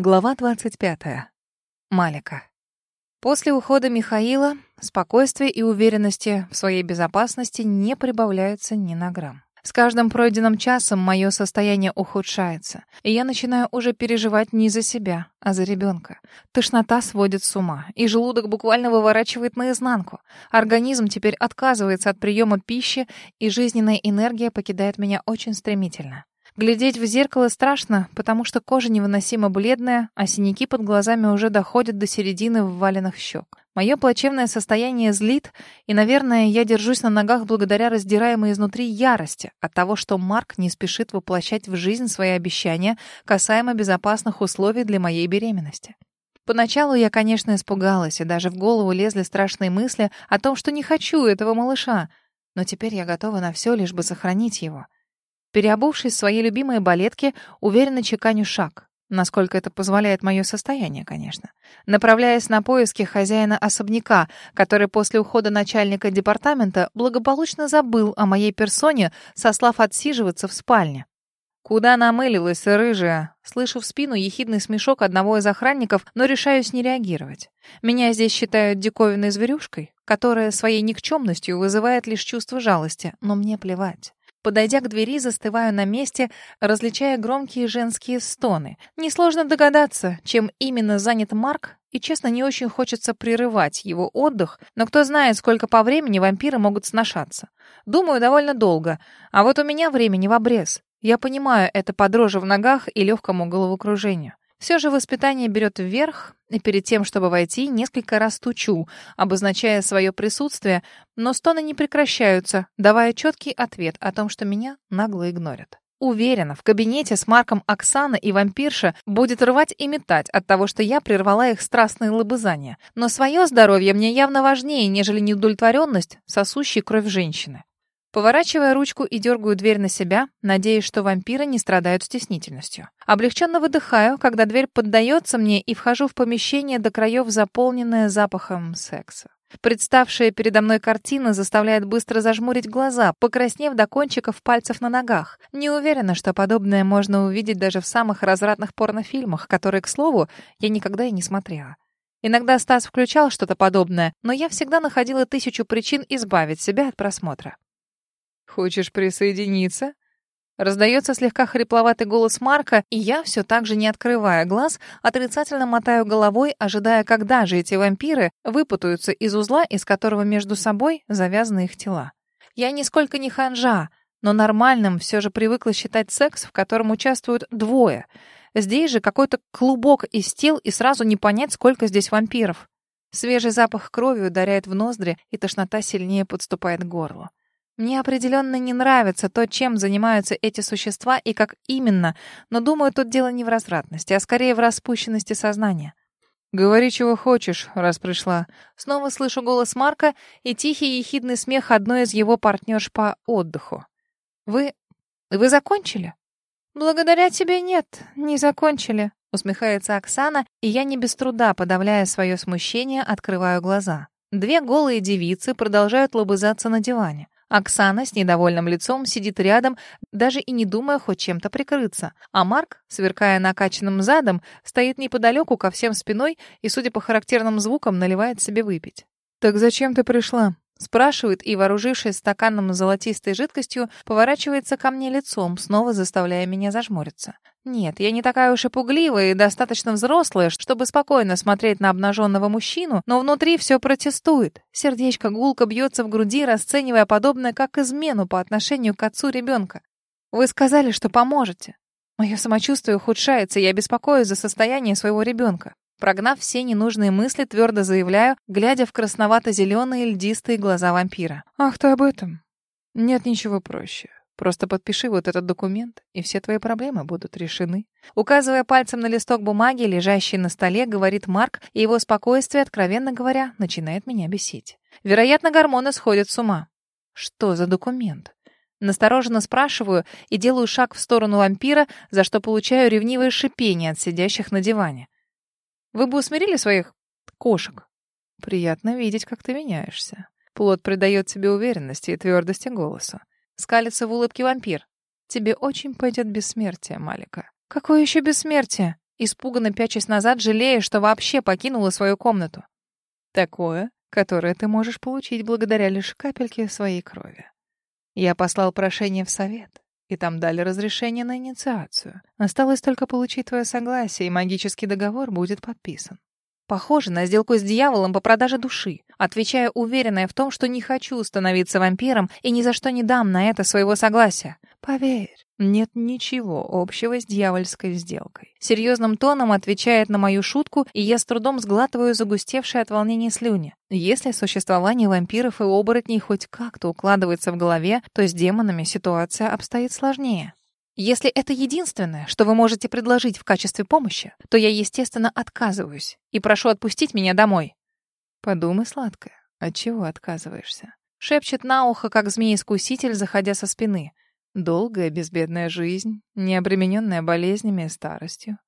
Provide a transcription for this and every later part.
Глава 25. Малика. После ухода Михаила спокойствие и уверенности в своей безопасности не прибавляются ни на грамм. С каждым пройденным часом мое состояние ухудшается, и я начинаю уже переживать не за себя, а за ребенка. Тошнота сводит с ума, и желудок буквально выворачивает наизнанку. Организм теперь отказывается от приема пищи, и жизненная энергия покидает меня очень стремительно. Глядеть в зеркало страшно, потому что кожа невыносимо бледная, а синяки под глазами уже доходят до середины вваленных щек. Мое плачевное состояние злит, и, наверное, я держусь на ногах благодаря раздираемой изнутри ярости от того, что Марк не спешит воплощать в жизнь свои обещания касаемо безопасных условий для моей беременности. Поначалу я, конечно, испугалась, и даже в голову лезли страшные мысли о том, что не хочу этого малыша, но теперь я готова на все, лишь бы сохранить его. Переобувшись в свои любимые балетки, уверенно чеканю шаг. Насколько это позволяет мое состояние, конечно. Направляясь на поиски хозяина особняка, который после ухода начальника департамента благополучно забыл о моей персоне, сослав отсиживаться в спальне. «Куда намылилась, рыжая?» Слышу в спину ехидный смешок одного из охранников, но решаюсь не реагировать. Меня здесь считают диковинной зверюшкой, которая своей никчемностью вызывает лишь чувство жалости, но мне плевать. Подойдя к двери, застываю на месте, различая громкие женские стоны. Несложно догадаться, чем именно занят Марк, и, честно, не очень хочется прерывать его отдых, но кто знает, сколько по времени вампиры могут сношаться. Думаю, довольно долго, а вот у меня времени в обрез. Я понимаю это по дрожи в ногах и легкому головокружению. Все же воспитание берет вверх, и перед тем, чтобы войти, несколько раз стучу, обозначая свое присутствие, но стоны не прекращаются, давая четкий ответ о том, что меня нагло игнорят. Уверена, в кабинете с Марком Оксана и вампирша будет рвать и метать от того, что я прервала их страстные лобызания. Но свое здоровье мне явно важнее, нежели неудовлетворенность, сосущей кровь женщины. Поворачивая ручку и дергаю дверь на себя, надеясь, что вампиры не страдают стеснительностью. Облегченно выдыхаю, когда дверь поддается мне и вхожу в помещение до краев, заполненное запахом секса. Представшая передо мной картина заставляет быстро зажмурить глаза, покраснев до кончиков пальцев на ногах. Не уверена, что подобное можно увидеть даже в самых развратных порнофильмах, которые, к слову, я никогда и не смотрела. Иногда Стас включал что-то подобное, но я всегда находила тысячу причин избавить себя от просмотра. «Хочешь присоединиться?» Раздается слегка хрипловатый голос Марка, и я, все так же не открывая глаз, отрицательно мотаю головой, ожидая, когда же эти вампиры выпутаются из узла, из которого между собой завязаны их тела. Я нисколько не ханжа, но нормальным все же привыкла считать секс, в котором участвуют двое. Здесь же какой-то клубок из тел, и сразу не понять, сколько здесь вампиров. Свежий запах крови ударяет в ноздри, и тошнота сильнее подступает к горлу. Мне определенно не нравится то, чем занимаются эти существа и как именно, но думаю, тут дело не в развратности, а скорее в распущенности сознания. «Говори, чего хочешь, раз пришла». Снова слышу голос Марка и тихий ехидный смех одной из его партнерш по отдыху. «Вы... вы закончили?» «Благодаря тебе нет, не закончили», — усмехается Оксана, и я не без труда, подавляя свое смущение, открываю глаза. Две голые девицы продолжают лобызаться на диване. Оксана с недовольным лицом сидит рядом, даже и не думая хоть чем-то прикрыться. А Марк, сверкая накачанным задом, стоит неподалеку ко всем спиной и, судя по характерным звукам, наливает себе выпить. «Так зачем ты пришла?» Спрашивает и, вооружившись стаканом с золотистой жидкостью, поворачивается ко мне лицом, снова заставляя меня зажмуриться. Нет, я не такая уж и пугливая и достаточно взрослая, чтобы спокойно смотреть на обнаженного мужчину, но внутри все протестует. Сердечко гулко бьется в груди, расценивая подобное как измену по отношению к отцу ребенка. Вы сказали, что поможете. Мое самочувствие ухудшается, я беспокоюсь за состояние своего ребенка. Прогнав все ненужные мысли, твердо заявляю, глядя в красновато-зеленые льдистые глаза вампира. «Ах ты об этом? Нет ничего проще. Просто подпиши вот этот документ, и все твои проблемы будут решены». Указывая пальцем на листок бумаги, лежащий на столе, говорит Марк, и его спокойствие, откровенно говоря, начинает меня бесить. Вероятно, гормоны сходят с ума. Что за документ? Настороженно спрашиваю и делаю шаг в сторону вампира, за что получаю ревнивое шипение от сидящих на диване. Вы бы усмирили своих кошек? Приятно видеть, как ты меняешься. Плод придает тебе уверенности и твердости голоса. Скалится в улыбке вампир. Тебе очень пойдет бессмертие, Малика. Какое еще бессмертие? испуганно пячась назад, жалея, что вообще покинула свою комнату. Такое, которое ты можешь получить благодаря лишь капельке своей крови. Я послал прошение в совет, и там дали разрешение на инициацию. Осталось только получить твое согласие, и магический договор будет подписан. Похоже на сделку с дьяволом по продаже души, отвечая уверенная в том, что не хочу становиться вампиром и ни за что не дам на это своего согласия. Поверь, нет ничего общего с дьявольской сделкой. Серьезным тоном отвечает на мою шутку, и я с трудом сглатываю загустевшие от волнения слюни. Если существование вампиров и оборотней хоть как-то укладывается в голове, то с демонами ситуация обстоит сложнее. Если это единственное, что вы можете предложить в качестве помощи, то я, естественно, отказываюсь и прошу отпустить меня домой. Подумай, сладкая, от чего отказываешься? Шепчет на ухо, как змей-искуситель, заходя со спины. Долгая безбедная жизнь, не обремененная болезнями и старостью.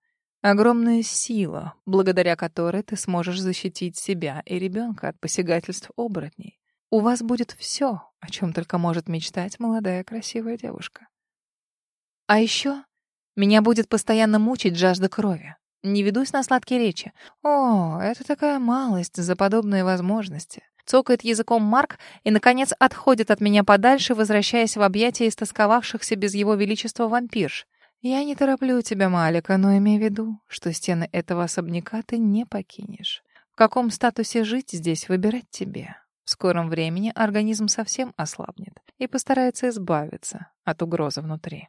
Огромная сила, благодаря которой ты сможешь защитить себя и ребенка от посягательств оборотней. У вас будет все, о чем только может мечтать молодая красивая девушка. А еще меня будет постоянно мучить жажда крови. Не ведусь на сладкие речи. О, это такая малость за подобные возможности. Цокает языком Марк и, наконец, отходит от меня подальше, возвращаясь в объятия истосковавшихся без его величества вампирш. Я не тороплю тебя, Малика, но имей в виду, что стены этого особняка ты не покинешь. В каком статусе жить здесь выбирать тебе. В скором времени организм совсем ослабнет и постарается избавиться от угрозы внутри.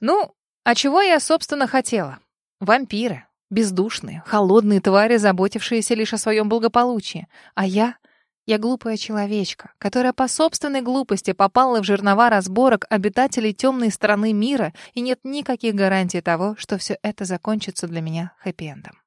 Ну, а чего я, собственно, хотела? Вампиры. Бездушные, холодные твари, заботившиеся лишь о своем благополучии. А я... Я глупая человечка, которая по собственной глупости попала в жернова разборок обитателей темной стороны мира, и нет никаких гарантий того, что все это закончится для меня хэппи-эндом.